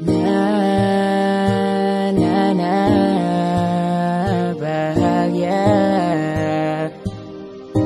na na na bahagia